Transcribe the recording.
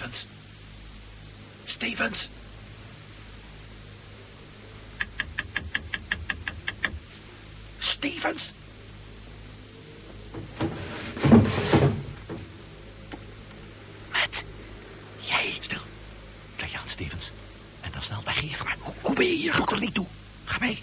Stevens. Stevens. Stevens. Met Jij. Stil. Kijk aan, Stevens. En dan snel weg hier. Maar hoe, ben je hier? Doe er niet toe. Ga mee.